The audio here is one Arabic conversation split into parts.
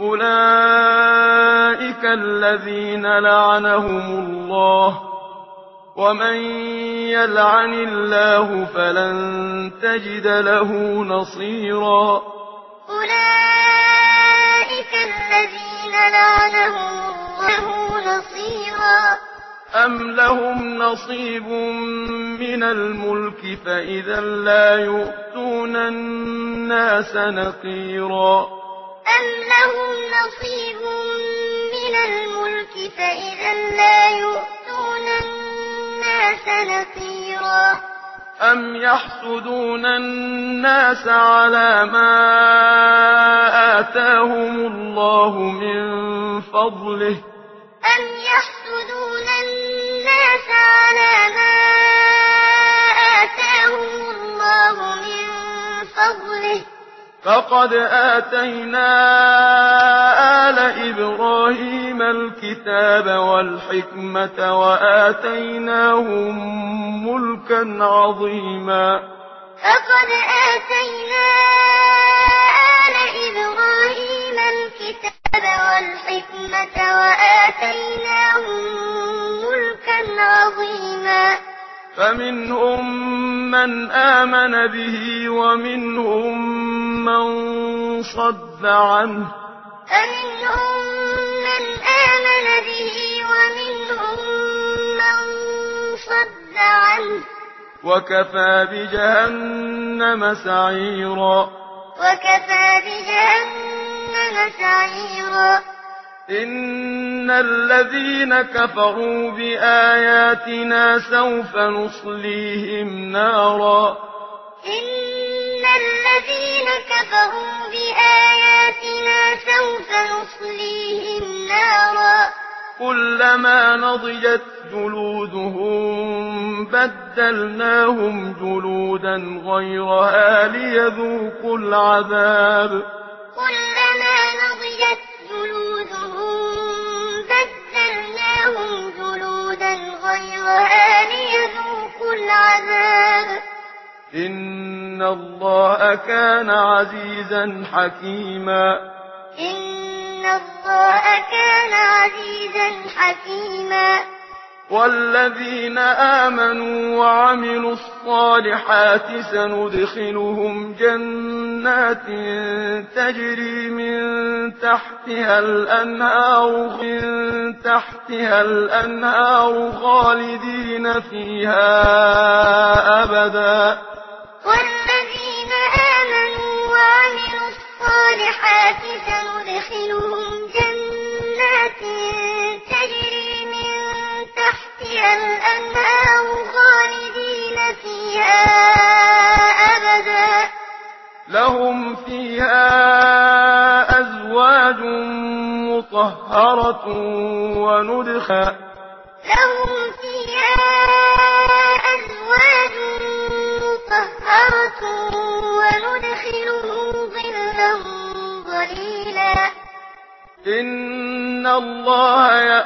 أولئك الذين لعنهم الله ومن يلعن الله فلن تجد له نصيرا أولئك الذين لعنهم الله نصيرا أم لهم نصيب من الملك فإذا لا يؤتون الناس نقيرا أَمْ لَهُمْ نَصِيبٌ مِنَ الْمُلْكِ فَإِذًا لَا يُؤْتُونَ النَّاسَ نَصِيرًا أَمْ يَحْسُدُونَ النَّاسَ عَلَى مَا آتَاهُمُ اللَّهُ مِنْ فَضْلِهِ أَمْ يَحْسُدُونَ النَّاسَ عَلَى مَا فقد آتينا آل إبراهيم الكتاب والحكمة وآتيناهم ملكا عظيما فقد آتينا آل إبراهيم الكتاب والحكمة وآتيناهم ملكا عظيما فمنهم من آمن به ومنهم من صد عنه. فمنهم من آمن به ومنهم من صد عنه. وكفى بجهنم سعيرا. وكفى بجهنم سعيرا. إن الذين كفروا بآياتنا سوف نصليهم نارا إن الذين كفروا بآياتنا سوف نصليهم نارا كلما نضجت جلودهم بدلناهم جلودا غيرها ليذوقوا العذاب كلما إن الله كان عزيزا حكيما إن الله كان عزيزا حكيما والذين آمنوا وعملوا الصالحات سندخلهم جنات تجري من تحتها الأنهار من تحتها الأنهار خالدين فيها أبداً لهم فيها أزواج مطهرة وندخا لهم فيها أزواج مطهرة وندخلهم ظلا ظليلا إن الله يأمر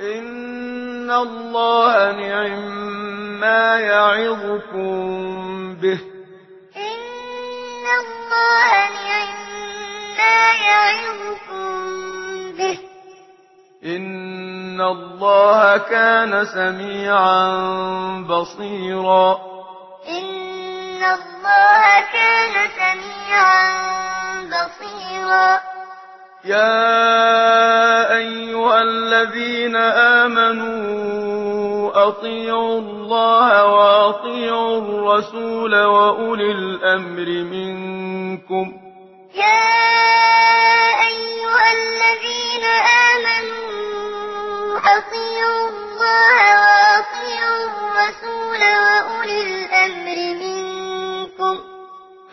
إن الله نعم ما يعظكم به. إن الله نعم ما يعظكم به. إن الله كان سميعا بصيرا. إن الله كان سميعا بصيرا. يا أيها الذين آمنوا أطيعوا الله وأطيعوا الرسول وأولي الأمر منكم. يا أيها الذين آمنوا أطيعوا الله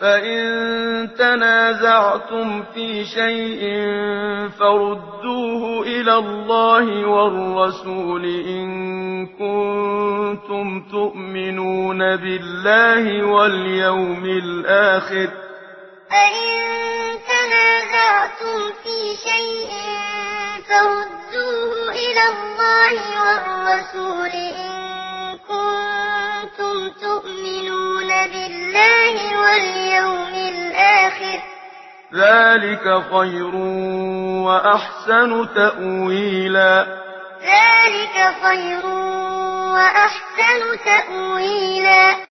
فإن تنازعتم في شيء فردوه إلى الله والرسول إن كنتم تؤمنون بالله واليوم الآخر فإن تنازعتم في شيء فردوه إلى الله والرسول إن ذلك خير وأحسن تأويلا ذلك خير وأحسن تأويلا